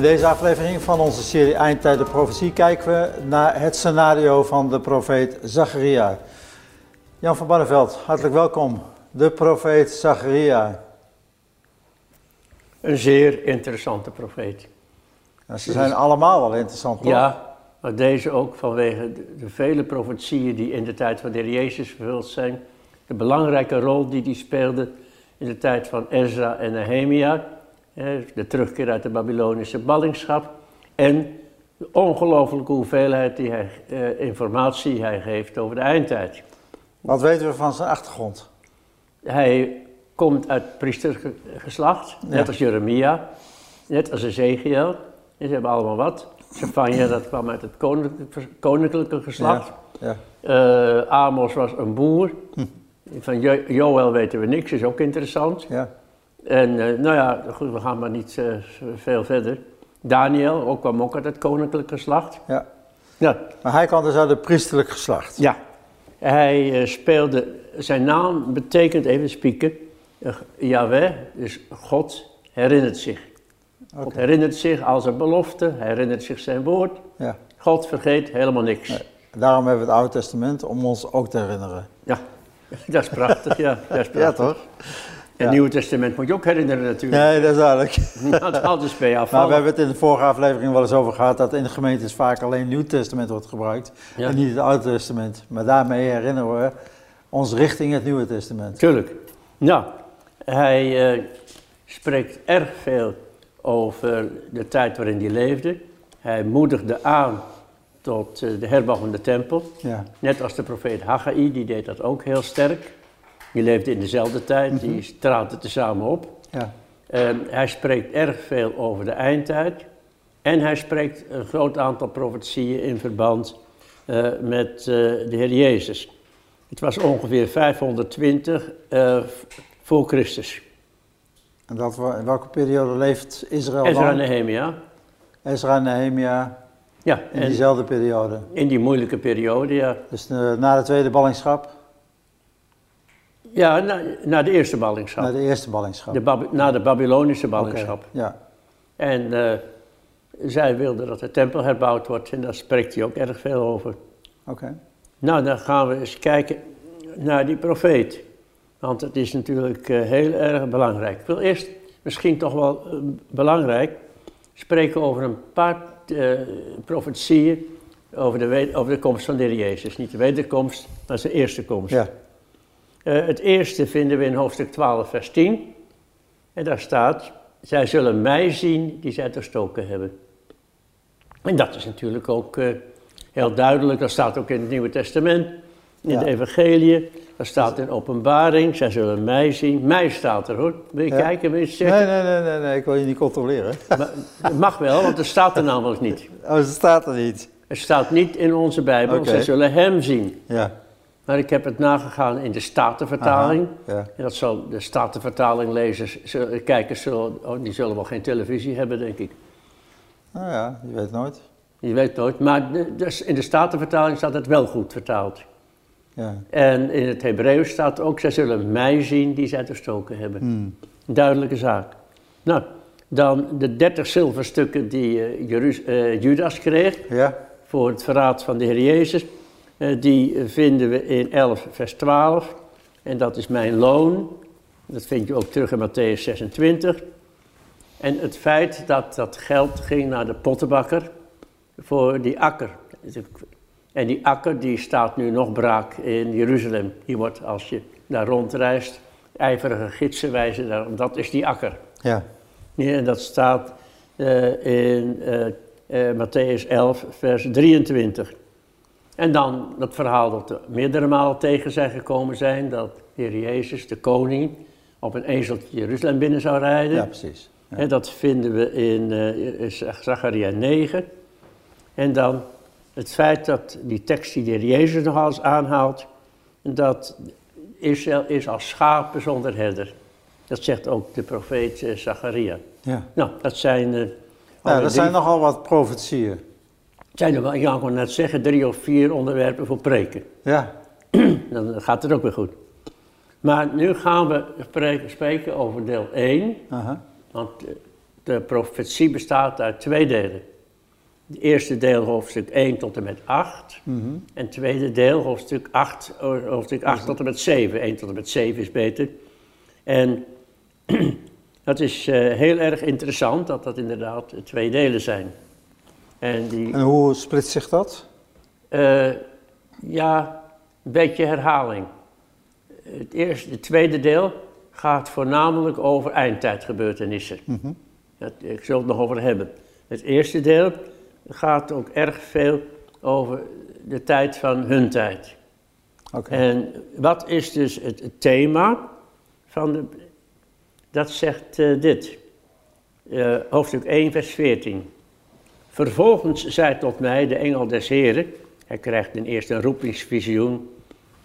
In deze aflevering van onze serie Eindtijden Profetie kijken we naar het scenario van de profeet Zacharia. Jan van Barneveld, hartelijk welkom. De profeet Zacharia. Een zeer interessante profeet. Ze zijn allemaal wel interessant, toch? Ja, maar deze ook vanwege de, de vele profetieën die in de tijd van de Heer Jezus vervuld zijn. De belangrijke rol die hij speelde in de tijd van Ezra en Nehemia. De terugkeer uit de Babylonische ballingschap. En de ongelofelijke hoeveelheid die hij, eh, informatie hij geeft over de eindtijd. Wat weten we van zijn achtergrond? Hij komt uit priestergeslacht, net Ja. als Jeremia, net als Ezekiel. Ze hebben allemaal wat. Zefania, dat kwam uit het koninklijke, koninklijke geslacht. Ja. Eh, Amos was een boer. Van Jo- Joël weten we niks, is ook interessant. ja. En eh, nou ja, goed, we gaan maar niet eh, veel verder. Daniel ook, kwam ook uit het koninklijke geslacht. ja. Ja, Maar hij kwam dus uit het priesterlijk geslacht. ja. Hij eh, speelde, zijn naam betekent, even spieken, Yahweh, dus God herinnert zich. God herinnert zich als een belofte, hij herinnert zich zijn woord. Ja. God vergeet helemaal niks. Nee. Daarom hebben we het Oude Testament om ons ook te herinneren. Ja, dat is prachtig, ja. Dat is Ja, prachtig. toch? Het Ja. Nieuwe Testament moet je ook herinneren natuurlijk. Nee, dat is duidelijk. Want anders ben je Maar afvallen. we hebben het in de vorige aflevering wel eens over gehad dat in de gemeentes vaak alleen het Nieuw Testament wordt gebruikt Ja. en niet het Oude Testament. Maar daarmee herinneren we ons richting het Nieuwe Testament. Tuurlijk. Nou, hij eh, spreekt erg veel over de tijd waarin hij leefde. Hij moedigde aan tot eh, de herbouw van de tempel. Ja, Net als de profeet Haggai, die deed dat ook heel sterk. Die leefde in dezelfde tijd, die traden tezamen op. ja, En hij spreekt erg veel over de eindtijd. En hij spreekt een groot aantal profetieën in verband eh, met eh, de Heer Jezus. Het was ongeveer 520 eh, voor Christus. en dat, in welke periode leeft Israël Ezra en dan? Nehemia. Ezra en Nehemia Ja, in en diezelfde periode. in die moeilijke periode, ja. Dus na de tweede ballingschap, Ja, na, na de eerste ballingschap. na de eerste ballingschap. De na de Babylonische ballingschap. Ja, En eh, zij wilden dat de tempel herbouwd wordt en daar spreekt hij ook erg veel over. oké. Nou, dan gaan we eens kijken naar die profeet. Want het is natuurlijk eh, heel erg belangrijk. Ik wil eerst misschien toch wel eh, belangrijk spreken over een paar eh profetieën over de, over de komst van de Heer Jezus. Niet de wederkomst, maar zijn eerste komst. Ja, Eh, het eerste vinden we in hoofdstuk 12, vers 10. En daar staat, zij zullen mij zien die zij doorstoken hebben. En dat is natuurlijk ook eh, heel duidelijk. Dat staat ook in het Nieuwe Testament, in Ja. de Evangelie. Dat staat in openbaring, zij zullen mij zien. Mij staat er hoor. Wil je Ja. kijken, wil je zeggen? nee, nee, nee, nee, nee, ik wil je niet controleren. Maar het mag wel, want er staat er namelijk niet. Oh, ze staat er niet. Het staat niet in onze Bijbel, Oké. zij zullen hem zien. Ja. Maar ik heb het nagegaan in de Statenvertaling. Aha, Ja, En dat zal de Statenvertaling lezers, zullen- kijkers, zullen, oh, die zullen wel geen televisie hebben, denk ik. nou ja, je weet nooit. Je weet nooit. Maar de- dus in de Statenvertaling staat het wel goed vertaald. Ja. En in het Hebreeuws staat ook, zij zullen mij zien die zij doorstoken hebben. Hmm. Duidelijke zaak. Nou, dan de 30 zilverstukken die eh, eh, Judas kreeg Ja, voor het verraad van de Heer Jezus. Eh, die vinden we in 11 vers 12. En dat is mijn loon. Dat vind je ook terug in Matthäus 26. En het feit dat dat geld ging naar de pottenbakker voor die akker. En die akker die staat nu nog braak in Jeruzalem. Die wordt als je daar rondreist, ijverige gidsen wijzen daar, dat is die akker. ja, Ja, en dat staat eh, in eh eh, Matthäus 11, vers 23. En dan dat verhaal dat er meerdere malen tegen zijn gekomen zijn, dat de Heer Jezus, de koning, op een ezeltje Jeruzalem binnen zou rijden. ja, precies. Ja. Dat vinden we in eh Zacharia 9. En dan het feit dat die tekst die de Heer Jezus nog eens aanhaalt, dat Israël is als schapen zonder herder. Dat zegt ook de profeet eh, Zacharia. Ja. Nou, dat zijn... eh, Nou, dat zijn nogal wat profetieën. Zijn er wel, ik net zeggen, drie of vier onderwerpen voor preken. Ja, Dan gaat het ook weer goed. Maar nu gaan we spreken, spreken over deel 1. aha. Want de profetie bestaat uit twee delen. Het eerste deel, hoofdstuk 1 tot en met 8. Mhm. En het tweede deel, hoofdstuk 8, hoofdstuk 8 tot en met 7. 1 tot en met 7 is beter. En dat is uh, heel erg interessant dat dat inderdaad twee delen zijn. En, die, en hoe splitst zich dat? Uh, ja, een beetje herhaling. Het, eerste, het tweede deel gaat voornamelijk over eindtijdgebeurtenissen. Mm ik zal het nog over hebben. Het eerste deel gaat ook erg veel over de tijd van hun tijd. Okay. En wat is dus het, thema van de. Dat zegt uh, dit, uh, hoofdstuk 1, vers 14. Vervolgens zei tot mij de engel des Heren. Hij krijgt een eerste een roepingsvisioen.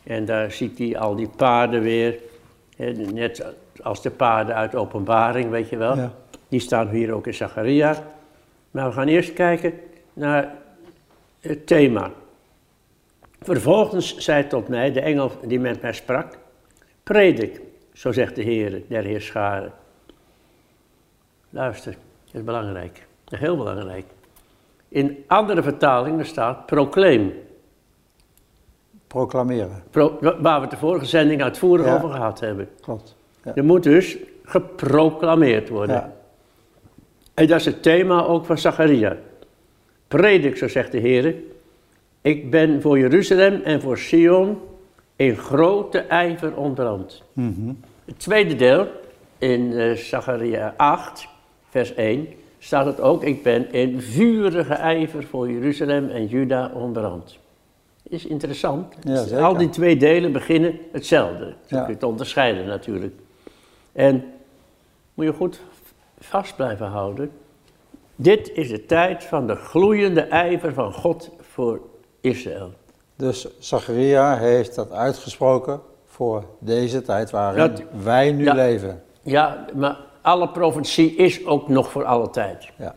En daar ziet hij al die paarden weer. Net als de paarden uit openbaring, weet je wel. Ja. Die staan hier ook in Zacharia. Maar we gaan eerst kijken naar het thema. Vervolgens zei tot mij de engel die met mij sprak: Predik, zo zegt de Heer der Heerscharen. Luister, dat is belangrijk. Heel belangrijk. In andere vertalingen staat proclaim. Proclameren. waar we de vorige zending uitvoerig over gehad hebben. Klopt. Ja. Er moet dus geproclameerd worden. Ja. En dat is het thema ook van Zacharia. Predik, zo zegt de Heer, ik ben voor Jeruzalem en voor Sion in grote ijver ontbrand. Mm Het tweede deel, in uh, Zacharia 8, vers 1, staat het ook, ik ben in vurige ijver voor Jeruzalem en Juda ontbrand. Is interessant. Ja, Al die twee delen beginnen hetzelfde. Je het onderscheiden natuurlijk. En moet je goed vast blijven houden. Dit is de tijd van de gloeiende ijver van God voor Israël. Dus Zacharia heeft dat uitgesproken voor deze tijd waarin wij nu leven. Ja, maar alle profetie is ook nog voor alle tijd. Ja.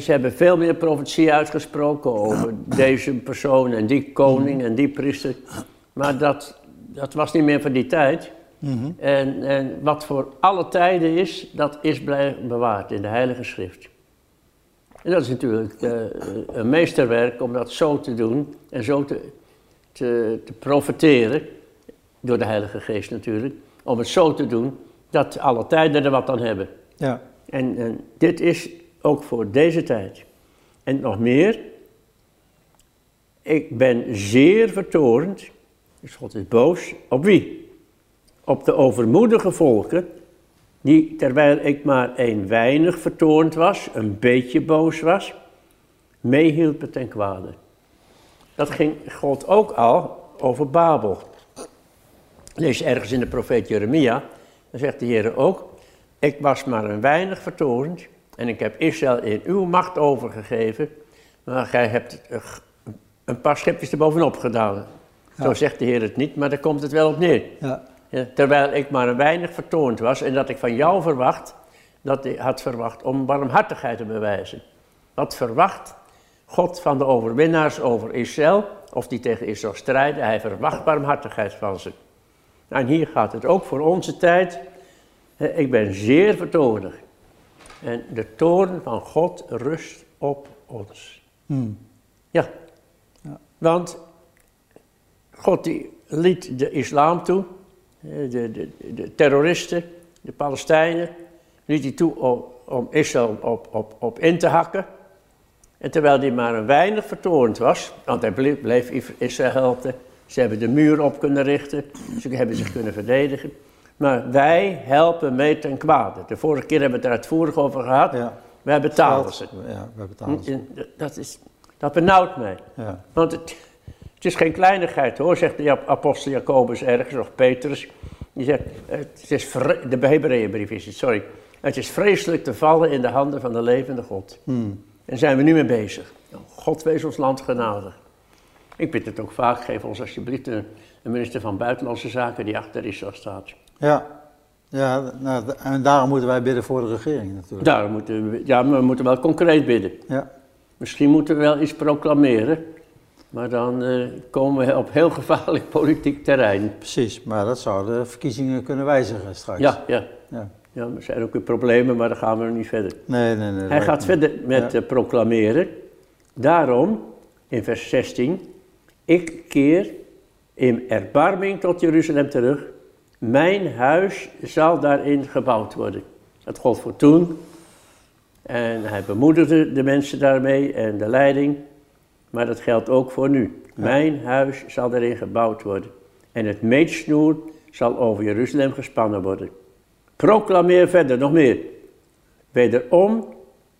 Ze hebben veel meer profetie uitgesproken over deze persoon en die koning en die priester. Maar dat, dat was niet meer van die tijd. Mhm. en, en wat voor alle tijden is, dat is blijven bewaard in de Heilige Schrift. En dat is natuurlijk uh, een meesterwerk om dat zo te doen en zo te, te, te profiteren, door de Heilige Geest natuurlijk, om het zo te doen dat alle tijden er wat aan hebben. Ja. En, en dit is ook voor deze tijd. En nog meer, ik ben zeer vertorend, dus God is boos, op wie? op de overmoedige volken, die terwijl ik maar een weinig vertoornd was, een beetje boos was, meehielpen ten kwade. Dat ging God ook al over Babel. Lees ergens in de profeet Jeremia, dan zegt de Heer ook, ik was maar een weinig vertoornd en ik heb Israël in uw macht overgegeven, maar gij hebt een paar schepjes erbovenop gedaan. Zo zegt de Heer het niet, maar daar komt het wel op neer. Ja terwijl ik maar een weinig vertoond was en dat ik van jou verwacht, dat ik had verwacht om barmhartigheid te bewijzen. Wat verwacht God van de overwinnaars over Israël, of die tegen Israël strijden, hij verwacht barmhartigheid van ze. En hier gaat het ook voor onze tijd. Ik ben zeer vertoornig. En de toorn van God rust op ons. Hmm. Ja. ja. Want God die liet de islam toe de, de, de terroristen, de Palestijnen, liet hij toe om, om Israël op, op, op in te hakken. En terwijl hij maar een weinig vertoornd was, want hij bleef, bleef Israël helpen, ze hebben de muur op kunnen richten, ze hebben zich kunnen verdedigen. Maar wij helpen mee ten kwade. De vorige keer hebben we het er uitvoerig over gehad. Ja. Wij betalen ze. Ja, wij betalen ze. Dat, is, dat benauwt mij. Ja. Want het, het is geen kleinigheid hoor, zegt de apostel Jacobus ergens, of Petrus. Die zegt, het is de Hebreeënbrief is het, sorry. Het is vreselijk te vallen in de handen van de levende God. Hmm. En zijn we nu mee bezig. God wees ons land genadig. Ik bid het ook vaak, geef ons alsjeblieft een, minister van Buitenlandse Zaken die achter Israël staat. Ja, ja nou, en daarom moeten wij bidden voor de regering natuurlijk. Daarom moeten we, ja, we moeten wel concreet bidden. Ja. Misschien moeten we wel iets proclameren. Maar dan uh, komen we op heel gevaarlijk politiek terrein. Precies, maar dat zou de verkiezingen kunnen wijzigen straks. Ja, ja. ja. Ja, er zijn ook weer problemen, maar daar gaan we nog niet verder. Nee, nee, nee. Hij gaat verder met Ja. eh, proclameren. Daarom, in vers 16, ik keer in erbarming tot Jeruzalem terug. Mijn huis zal daarin gebouwd worden. Dat gold voor toen. En hij bemoedigde de mensen daarmee en de leiding. Maar dat geldt ook voor nu. Mijn huis zal daarin gebouwd worden. En het meetsnoer zal over Jeruzalem gespannen worden. Proclameer verder nog meer. Wederom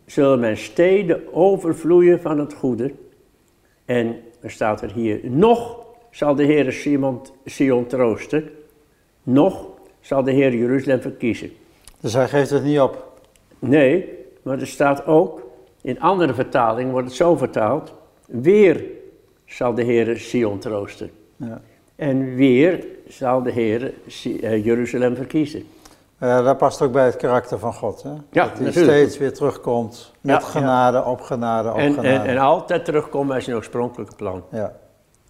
zullen mijn steden overvloeien van het goede. En er staat er hier, nog zal de Heer Sion, Sion troosten, nog zal de Heer Jeruzalem verkiezen. Dus hij geeft het niet op. Nee, maar er staat ook, in andere vertalingen wordt het zo vertaald, weer zal de Heer Sion troosten. Ja. En weer zal de Heer eh, Jeruzalem verkiezen. Eh, dat past ook bij het karakter van God. Hè? Ja, dat hij steeds weer terugkomt met Ja, genade op genade op En, genade. en, en altijd terugkomen bij zijn oorspronkelijke plan. Ja,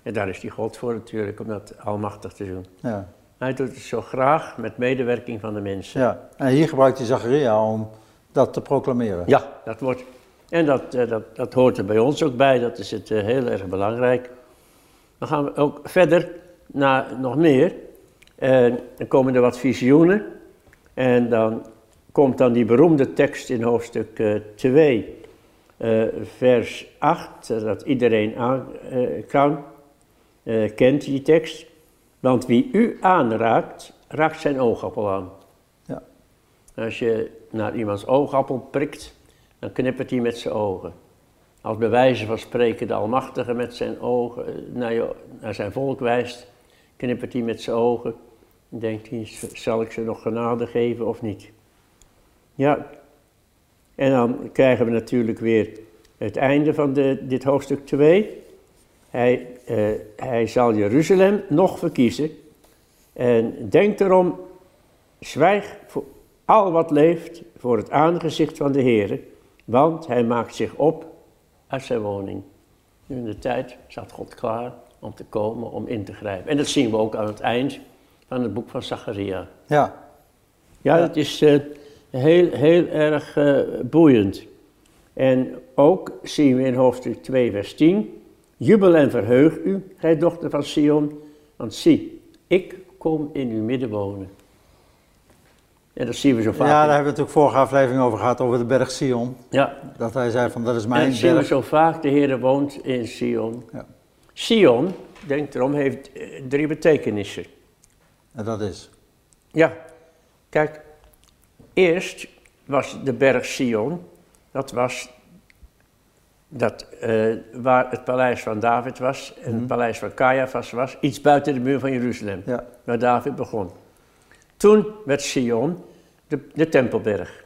En daar is die God voor natuurlijk, om dat almachtig te doen. ja, Hij doet het zo graag met medewerking van de mensen. ja. En hier gebruikt hij Zacharia om dat te proclameren. Ja, dat wordt. En dat, eh, dat, dat hoort er bij ons ook bij, dat is het eh, heel erg belangrijk. Dan gaan we ook verder naar nog meer. Dan komen er wat visioenen. En dan komt dan die beroemde tekst in hoofdstuk eh, 2, eh, vers 8, eh, dat iedereen aan, eh, kan, eh, kent die tekst. Want wie u aanraakt, raakt zijn oogappel aan. Ja. Als je naar iemands oogappel prikt, dan knippert hij met zijn ogen. Als bij wijze van spreken de Almachtige met zijn ogen eh, naar, je, naar zijn volk wijst, knippert hij met zijn ogen. Denkt hij, zal ik ze nog genade geven of niet? Ja, en dan krijgen we natuurlijk weer het einde van de, dit hoofdstuk 2. Hij, eh, hij zal Jeruzalem nog verkiezen. En denk erom, zwijg voor al wat leeft voor het aangezicht van de Heer, want hij maakt zich op uit zijn woning. Nu in de tijd zat God klaar om te komen, om in te grijpen. En dat zien we ook aan het eind van het boek van Zacharia. Ja, Ja, dat is eh, heel, heel erg eh, boeiend. En ook zien we in hoofdstuk 2, vers 10. Jubel en verheug u, gij dochter van Sion, want zie, ik kom in uw midden wonen. En dat zien we zo vaak. ja, daar in- hebben we natuurlijk vorige aflevering over gehad, over de berg Sion. ja, Dat hij zei van, dat is en mijn dat zien we berg. zo vaak, de Heer woont in Sion. Ja. Sion, denk erom, heeft eh, drie betekenissen. En dat is. Ja, kijk, eerst was de berg Sion, dat was dat, eh, waar het paleis van David was en het paleis van Caiaphas was, iets buiten de muur van Jeruzalem, Ja, waar David begon. Toen werd Sion de, de Tempelberg,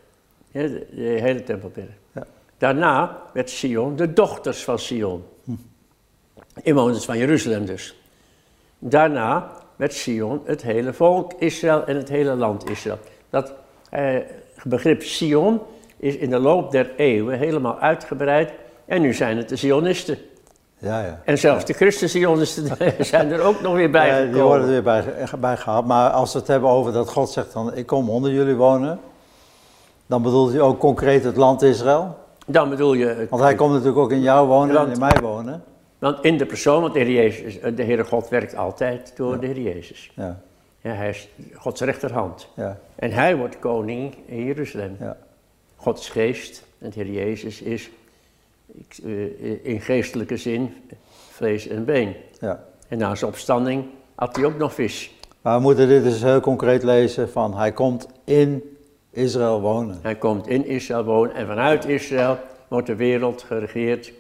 ja, de, de hele Tempelberg. Ja. Daarna werd Sion de dochters van Sion, inwoners van Jeruzalem dus. Daarna werd Sion het hele volk Israël en het hele land Israël. Dat eh, begrip Sion is in de loop der eeuwen helemaal uitgebreid en nu zijn het de Zionisten. ja, ja. En zelfs de Christen-Zionisten zijn er ook nog weer bij Ja, gekomen. die worden er weer bij, bij gehaald. Maar als we het hebben over dat God zegt dan, ik kom onder jullie wonen. Dan bedoelt hij ook concreet het land Israël. Dan bedoel je, Want hij komt natuurlijk ook in jou wonen en in mij wonen. Want in de persoon, want de Heer, Jezus, de Heere God werkt altijd door de Heer Jezus. Ja, Ja, hij is Gods rechterhand. ja, En hij wordt koning in Jeruzalem. ja. God is geest en de Heer Jezus is eh, in geestelijke zin vlees en been. ja. En na zijn opstanding had hij ook nog vis. Maar we moeten dit dus heel concreet lezen van hij komt in Israël wonen. Hij komt in Israël wonen en vanuit Israël wordt de wereld geregeerd.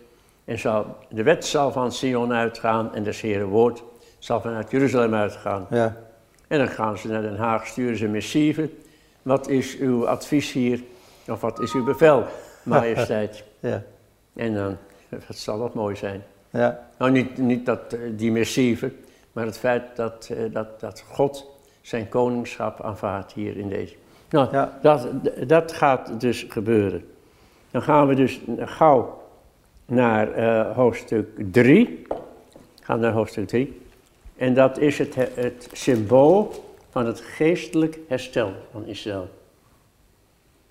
En zal, de wet zal van Sion uitgaan en de Heere woord zal vanuit Jeruzalem uitgaan. Ja, En dan gaan ze naar Den Haag, sturen ze missieve. Wat is uw advies hier? Of wat is uw bevel, majesteit? ja, en dan, dat zal dat mooi zijn. ja, Nou, niet, niet dat, eh, die missieve, maar het feit dat, eh, dat, dat God zijn koningschap aanvaardt hier in deze. Nou, Ja. dat, dat gaat dus gebeuren. Dan gaan we dus gauw naar eh, hoofdstuk 3. Gaan naar hoofdstuk 3. En dat is het, het symbool van het geestelijk herstel van Israël.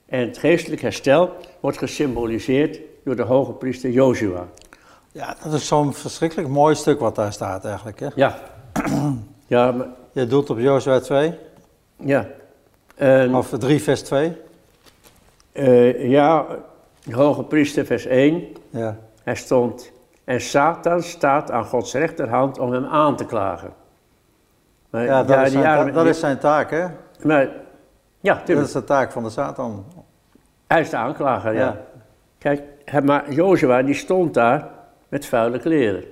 En het geestelijk herstel wordt gesymboliseerd door de hoge priester Joshua. Ja, dat is zo'n verschrikkelijk mooi stuk wat daar staat eigenlijk. Hè? Ja. ja, maar, Je doelt op Jozua 2, ja. En, of 3 vers 2. eh, ja, de hoge priester vers 1. Ja, Hij stond, en Satan staat aan Gods rechterhand om hem aan te klagen. Maar, ja, dat, is, zijn, jaren- ta- dat is zijn taak, hè? Maar, ja, Dat tuurlijk. is de taak van de Satan. Hij is de aanklager, ja. Ja. Kijk, maar Jozua die stond daar met vuile kleren.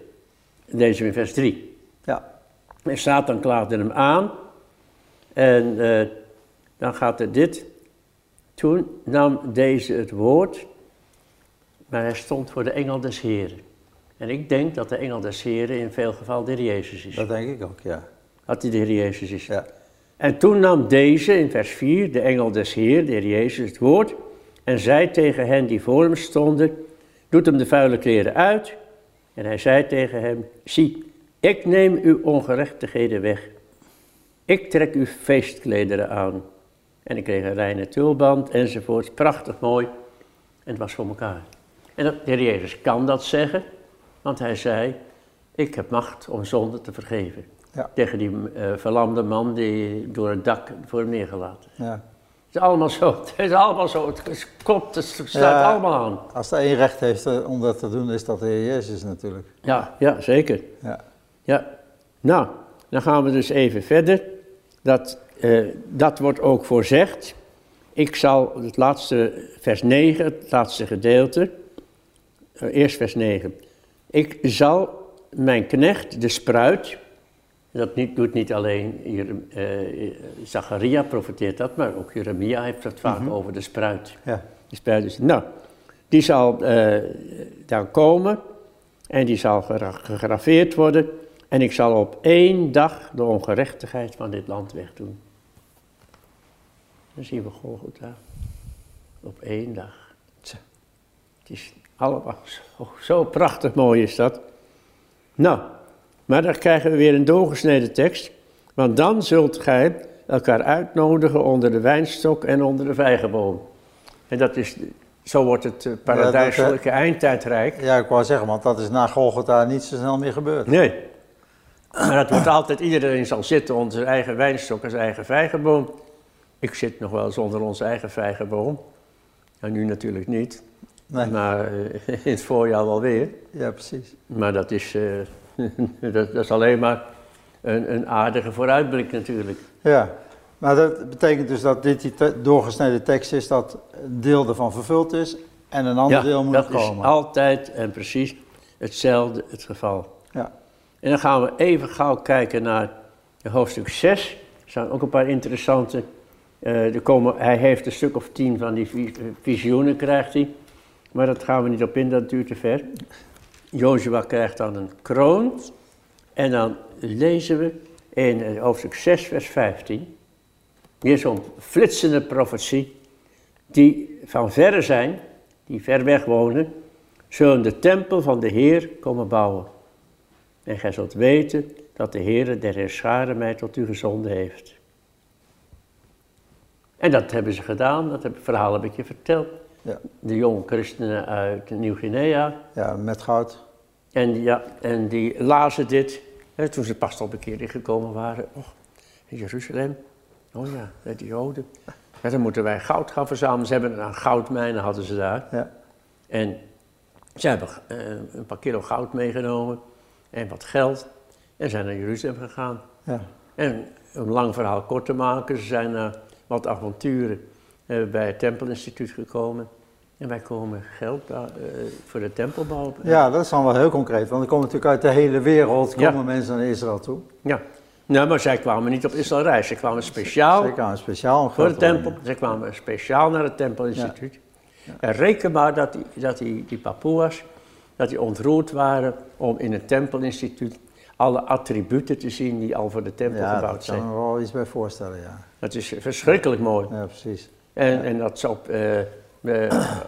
Deze in vers 3. Ja, En Satan klaagde hem aan. En eh, dan gaat er dit. Toen nam deze het woord, maar hij stond voor de engel des Heren. En ik denk dat de engel des Heren in veel gevallen de Heer Jezus is. dat denk ik ook, ja. Dat hij de Heer Jezus is. ja. En toen nam deze, in vers 4, de engel des Heer, de Heer Jezus, het woord en zei tegen hen die voor hem stonden, doet hem de vuile kleren uit. En hij zei tegen hem, zie, ik neem uw ongerechtigheden weg. Ik trek uw feestklederen aan. En ik kreeg een reine tulband enzovoort, prachtig mooi. En het was voor elkaar. En de Heer Jezus kan dat zeggen, want hij zei, ik heb macht om zonde te vergeven. Ja. Tegen die eh, verlamde man die door het dak voor hem neergelaten. ja. Het is allemaal zo, het is allemaal zo, het klopt, het staat Ja. allemaal aan. Als er één recht heeft eh, om dat te doen, is dat de Heer Jezus natuurlijk. Ja, ja, zeker. Ja, Ja. Nou, dan gaan we dus even verder. Dat, eh, dat wordt ook voorzegd. Ik zal het laatste, vers 9, het laatste gedeelte, eerst vers 9. Ik zal mijn knecht, de spruit, dat niet, doet niet alleen eh, Zacharia profeteert dat, maar ook Jeremia heeft dat vaak over de spruit. ja. Die spruit is, nou, die zal eh, dan komen en die zal gra- gegraveerd worden. En ik zal op één dag de ongerechtigheid van dit land wegdoen. Dan zien we Golgotha. Op één dag. Het is allemaal zo, zo prachtig mooi is dat. Nou, maar dan krijgen we weer een doorgesneden tekst. Want dan zult gij elkaar uitnodigen onder de wijnstok en onder de vijgenboom. En dat is, zo wordt het eh, paradijselijke eindtijdrijk. ja, ik wou zeggen, want dat is na Golgotha niet zo snel meer gebeurd. Nee. Maar het wordt altijd, iedereen zal zitten onder zijn eigen wijnstok en zijn eigen vijgenboom. Ik zit nog wel eens onder onze eigen vijgenboom. En nu natuurlijk niet. Nee. Maar eh, in het voorjaar wel weer. Ja, precies. Maar dat is, eh, dat, dat is alleen maar een, een aardige vooruitblik natuurlijk. Ja, maar dat betekent dus dat dit die te- doorgesneden tekst is dat een deel ervan vervuld is en een ander deel moet dat nog is komen. altijd en precies hetzelfde het geval. Ja, En dan gaan we even gauw kijken naar hoofdstuk 6. Er staan ook een paar interessante. eh, er komen, hij heeft een stuk of tien van die vi- visioenen, krijgt hij. Maar dat gaan we niet op in, dat duurt te ver. Jozua krijgt dan een kroon. En dan lezen we in hoofdstuk 6, vers 15. Weer zo'n flitsende profetie. Die van verre zijn, die ver weg wonen, zullen de tempel van de Heer komen bouwen. En gij zult weten dat de Heere der Heerscharen mij tot u gezonden heeft. En dat hebben ze gedaan, dat verhaal heb ik je verteld. Ja, De jonge christenen uit Nieuw-Guinea. ja met goud. En, ja, en die lazen dit, hè, toen ze pas op een keer ingekomen waren. Oh, in Jeruzalem, oh ja, met de Joden. Ja, dan moeten wij goud gaan verzamelen. Ze hebben een goudmijnen, hadden ze daar. Ja, En ze hebben eh, een paar kilo goud meegenomen en wat geld en zijn naar Jeruzalem gegaan. ja, En om een lang verhaal kort te maken, ze zijn na wat avonturen eh, bij het Tempelinstituut gekomen. En wij komen geld eh, voor de tempelbouw. ja, dat is dan wel heel concreet, want er komen natuurlijk uit de hele wereld Ja. komen mensen naar Israël toe. Ja. Nou, maar zij kwamen niet op Israël reis. Ze kwamen speciaal Zeker een speciaal voor de tempel. Ze kwamen speciaal naar het Tempelinstituut. En reken maar dat die, dat die, die Papoeas, dat die ontroerd waren om in het Tempelinstituut alle attributen te zien die al voor de tempel Ja, gebouwd daar kan zijn. ik me wel iets bij voorstellen, ja. Dat is verschrikkelijk mooi. Ja, precies. En, en dat ze op, eh,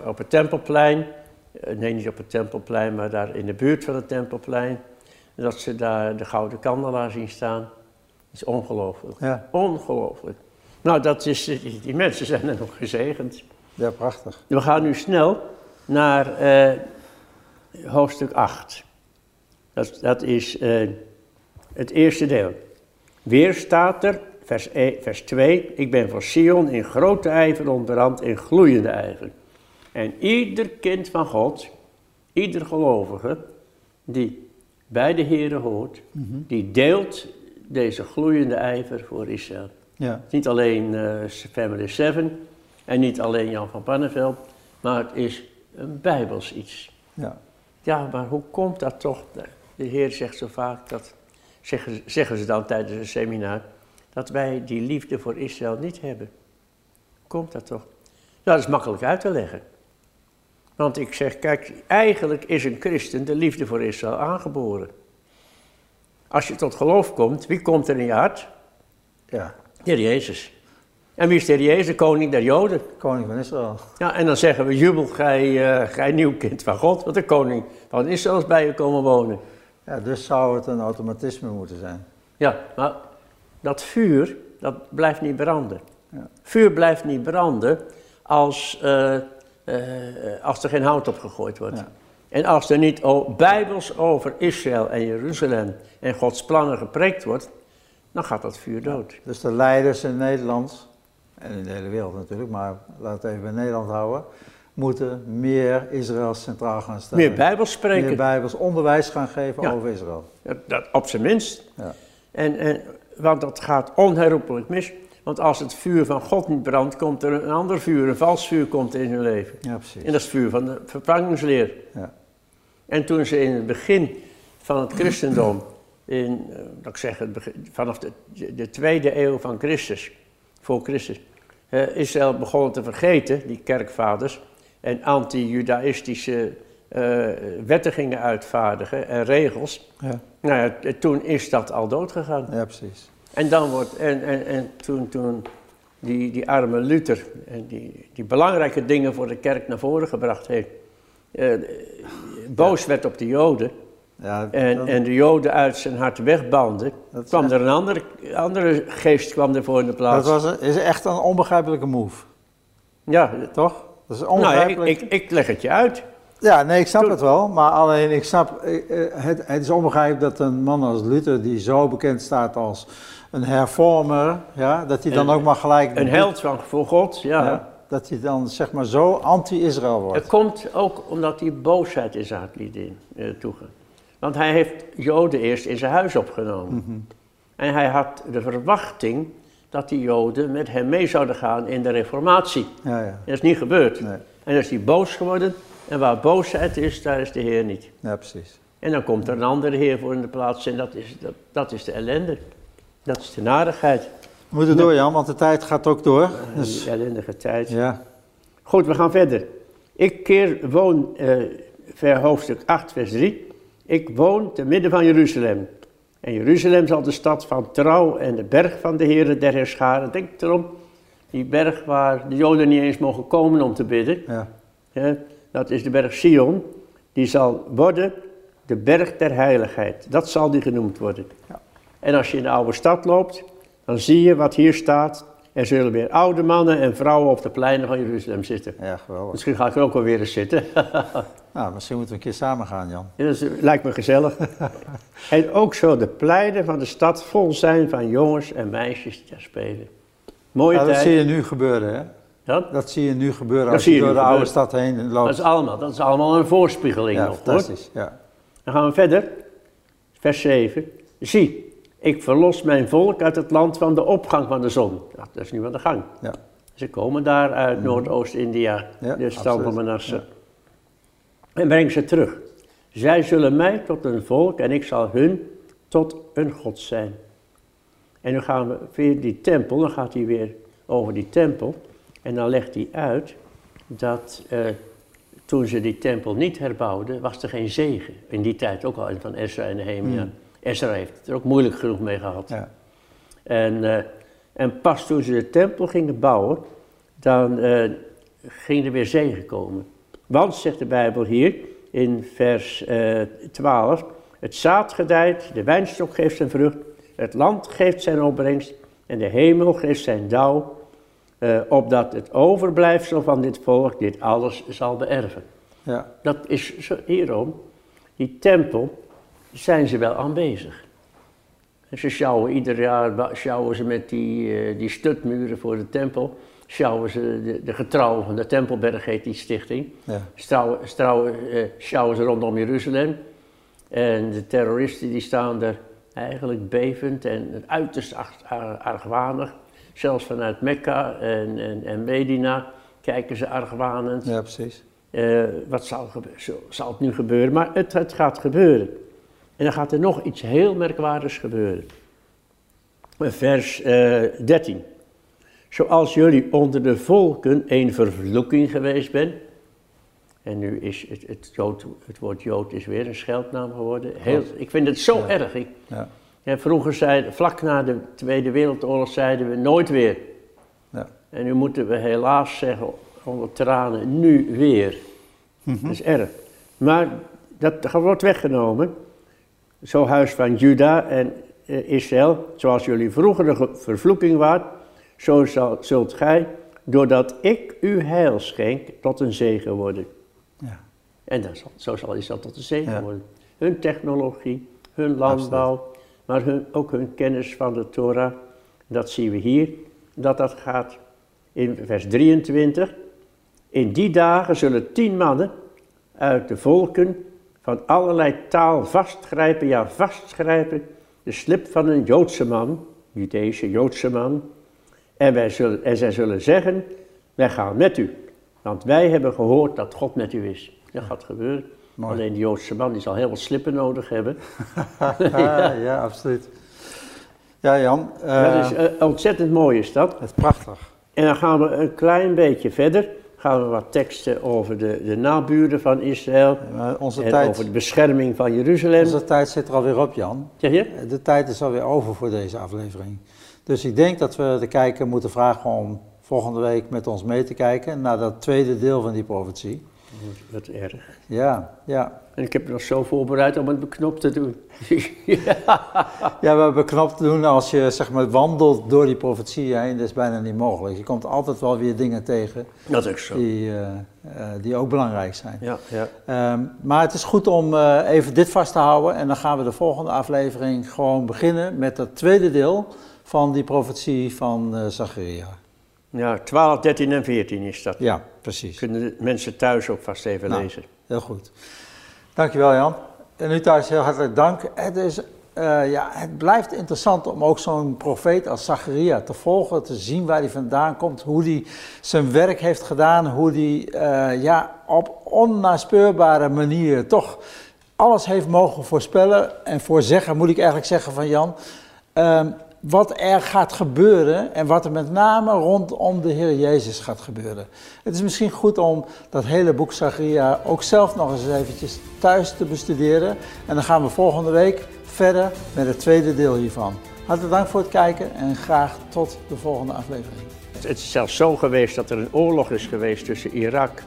op het Tempelplein, eh, nee niet op het Tempelplein, maar daar in de buurt van het Tempelplein, dat ze daar de gouden kandelaar zien staan. Dat is ongelooflijk. Ja, Ongelooflijk. Nou, dat is, die, die mensen zijn er nog gezegend. Ja, prachtig. We gaan nu snel naar eh, hoofdstuk 8. Dat, dat is eh, het eerste deel. Weer staat er, vers, 1, vers 2, ik ben voor Sion in grote ijver ontbrand, in gloeiende ijver. En ieder kind van God, ieder gelovige, die bij de Here hoort, die deelt deze gloeiende ijver voor Israël. Ja, Niet alleen eh, Family 7 en niet alleen Jan van Panneveld, maar het is een bijbels iets. ja. Ja, maar hoe komt dat toch? De Heer zegt zo vaak, dat zeggen, zeggen ze dan tijdens een seminaar, dat wij die liefde voor Israël niet hebben. Komt dat toch? Nou, dat is makkelijk uit te leggen. Want ik zeg, kijk, eigenlijk is een christen de liefde voor Israël aangeboren. Als je tot geloof komt, wie komt er in je hart? ja. De Heer Jezus. En wie is de Heer Jezus? De koning der Joden. Koning van Israël. Ja, en dan zeggen we, jubel gij, eh, gij nieuw kind van God, want de koning van Israël is bij je komen wonen. Ja, dus zou het een automatisme moeten zijn. Ja, maar dat vuur, dat blijft niet branden. Ja. Vuur blijft niet branden als, eh, eh, als er geen hout op gegooid wordt. Ja. En als er niet bijbels over Israël en Jeruzalem en Gods plannen gepreekt wordt, dan gaat dat vuur dood. Dus de leiders in Nederland, en in de hele wereld natuurlijk, maar laten we het even bij Nederland houden, moeten meer Israël centraal gaan stellen. Meer bijbels spreken, Meer Bijbels onderwijs gaan geven over Israël. dat, dat op zijn minst. Ja. En, en, want dat gaat onherroepelijk mis. Want als het vuur van God niet brandt, komt er een ander vuur, een vals vuur komt in hun leven. ja, precies. En dat is het vuur van de vervangingsleer. Ja. En toen ze in het begin van het christendom, in, eh, laat ik zeggen, het begin- vanaf de, de tweede eeuw van Christus, voor Christus, eh, Israël begonnen te vergeten, die kerkvaders, en anti-judaïstische eh, wetten gingen uitvaardigen en regels. Ja. Nou ja, toen is dat al doodgegaan. ja, precies. En dan wordt, en, en, en toen, toen die, die arme Luther, die, die belangrijke dingen voor de kerk naar voren gebracht heeft, eh, boos werd op de Joden Ja, en, dat- en de Joden uit zijn hart wegbanden, Dat kwam echt- er een andere, andere geest kwam ervoor in de dat plaats. was een, is echt een onbegrijpelijke move, Ja, toch? Dat is nou, ik, onbegrijpelijk. ik, ik leg het je uit. Ja, nee, ik snap Toen- het wel, maar alleen ik snap, eh, eh, het, het is onbegrijpelijk dat een man als Luther, die zo bekend staat als een hervormer, ja, dat hij dan Een- ook maar gelijk... Een held van voor God, ja. Ja, dat hij dan zeg maar zo anti-Israël wordt. Het komt ook omdat hij boosheid in zijn hart liet in, eh, toegaan. Want hij heeft Joden eerst in zijn huis opgenomen. Mhm. En hij had de verwachting dat die Joden met hem mee zouden gaan in de reformatie. Ja, ja. Dat is niet gebeurd. Nee, En dan is hij boos geworden. En waar boosheid is, daar is de Heer niet. ja, precies. En dan komt er een andere Heer voor in de plaats. En dat is, dat, dat is de ellende. Dat is de narigheid. We moeten door Jan, want de tijd gaat ook door. Dus, Die ellendige tijd. ja, Goed, we gaan verder. Ik keer woon, eh, ver hoofdstuk 8, vers 3. Ik woon te midden van Jeruzalem. En Jeruzalem zal de stad van trouw en de berg van de Heere der Herscharen. Denk erom, die berg waar de Joden niet eens mogen komen om te bidden. ja, dat is de berg Sion. Die zal worden de berg der heiligheid. Dat zal die genoemd worden. Ja. En als je in de oude stad loopt, dan zie je wat hier staat. Er zullen weer oude mannen en vrouwen op de pleinen van Jeruzalem zitten. ja, geweldig. Misschien ga ik er ook wel weer eens zitten. Nou, misschien moeten we een keer samen gaan, Jan. Ja, dat lijkt me gezellig. en ook zo de pleinen van de stad vol zijn van jongens en meisjes die daar spelen. Mooie Ja, dat tijd. zie je nu gebeuren, hè? Ja? Dat zie je nu gebeuren Dat als je je door de oude stad heen Dat, loopt. is allemaal, dat is allemaal een voorspiegeling Ja, nog, hoor. fantastisch. Ja. Dan gaan we verder. Vers 7. Zie, ik verlos mijn volk uit het land van de opgang van de zon. Ja, dat is nu aan de gang. Ja. Ze komen daar uit Noordoost-India, Ja, de stam van. Manasse. En breng ze terug. Zij zullen mij tot een volk en ik zal hun tot een God zijn. En nu gaan we weer die tempel, dan gaat hij weer over die tempel. En dan legt hij uit dat eh, toen ze die tempel niet herbouwden, was er geen zegen. In die tijd ook al van Ezra en Nehemia. Hmm. Ezra heeft het er ook moeilijk genoeg mee gehad. Ja. En, eh, en pas toen ze de tempel gingen bouwen, dan eh, ging er weer zegen komen. Want, zegt de Bijbel hier in vers eh 12, het zaad gedijt, de wijnstok geeft zijn vrucht, het land geeft zijn opbrengst en de hemel geeft zijn dauw. Uh, opdat het overblijfsel van dit volk dit alles zal beërven. Ja. Dat is zo, hierom, die tempel, zijn ze wel aanwezig. En ze sjouwen ieder jaar sjouwen ze met die, uh, die stutmuren voor de tempel. Sjouwen ze de, de getrouwen van de Tempelberg, heet die stichting. Ja. Strouwen, strouwen, uh, sjouwen ze rondom Jeruzalem. En de terroristen die staan er eigenlijk bevend en uiterst argwanig. Zelfs vanuit Mekka en, en, en Medina kijken ze argwanend. Ja, precies. Uh, wat zal, zal het nu gebeuren? Maar het, het gaat gebeuren. En dan gaat er nog iets heel merkwaardigs gebeuren. Vers uh, eh, 13. Zoals jullie onder de volken een vervloeking geweest bent. En nu is het, het, Jood, het woord Jood is weer een scheldnaam geworden. Heel, ik vind het zo erg. Ik, ja. Ja, vroeger zeiden, vlak na de Tweede Wereldoorlog zeiden we nooit weer. Ja. En nu moeten we helaas zeggen, onder tranen, nu weer. Mhm. Dat is erg. Maar dat wordt weggenomen. Zo huis van Juda en uh, Israël, zoals jullie vroeger de vervloeking waard, zo zal, zult gij, doordat ik u heil schenk, tot een zegen worden. Ja. En dan zal, zo zal Israël tot een zegen worden. Hun technologie, hun landbouw, maar ook hun kennis van de Torah. Dat zien we hier, dat dat gaat in vers 23. In die dagen zullen tien mannen uit de volken van allerlei taal vastgrijpen, ja vastgrijpen, de slip van een Joodse man, niet Joodse man. En, wij zullen, en zij zullen zeggen, wij gaan met u, want wij hebben gehoord dat God met u is. Dat gaat gebeuren. Alleen die Joodse man die zal heel wat slippen nodig hebben. ja. ja, absoluut. Ja, Jan. Uh, dat is uh, ontzettend mooi is dat. Het is prachtig. En dan gaan we een klein beetje verder. Gaan we wat teksten over de, de naburen van Israël. onze en tijd, over de bescherming van Jeruzalem. Onze tijd zit er alweer op, Jan. Zeg je? De tijd is alweer over voor deze aflevering. Dus ik denk dat we de kijker moeten vragen om volgende week met ons mee te kijken naar dat tweede deel van die profetie. Wat erg. Ja, ja. En ik heb me nog zo voorbereid om het beknopt te doen. ja, we beknopt te doen als je zeg maar wandelt door die profetie heen, dat is bijna niet mogelijk. Je komt altijd wel weer dingen tegen. Dat is zo. Die, uh, uh, die ook belangrijk zijn. Ja, ja. Um, maar het is goed om uh, even dit vast te houden en dan gaan we de volgende aflevering gewoon beginnen met het tweede deel van die profetie van Zacharia. Ja, 12, 13 en 14 is dat. Ja, precies. Kunnen de mensen thuis ook vast even nou, lezen. Heel goed. Dankjewel Jan. En u thuis heel hartelijk dank. Het, is, uh, ja, het blijft interessant om ook zo'n profeet als Zacharia te volgen, te zien waar hij vandaan komt, hoe hij zijn werk heeft gedaan, hoe hij uh, ja, op onnaaspeurbare manier toch alles heeft mogen voorspellen en voorzeggen, moet ik eigenlijk zeggen van Jan. Uh, wat er gaat gebeuren en wat er met name rondom de Heer Jezus gaat gebeuren. Het is misschien goed om dat hele boek Zacharia ook zelf nog eens eventjes thuis te bestuderen. En dan gaan we volgende week verder met het tweede deel hiervan. Hartelijk dank voor het kijken en graag tot de volgende aflevering. Het is zelfs zo geweest dat er een oorlog is geweest tussen Irak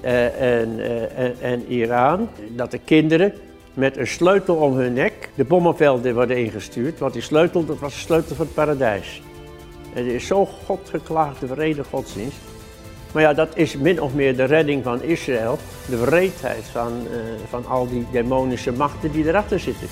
eh, en, uh, en, en Iran. Dat de kinderen met een sleutel om hun nek de bommenvelden worden ingestuurd. Want die sleutel, dat was de sleutel van het paradijs. En het is zo God de vrede godsdienst. Maar ja, dat is min of meer de redding van Israël. De wreedheid van, uh, van al die demonische machten die erachter zitten.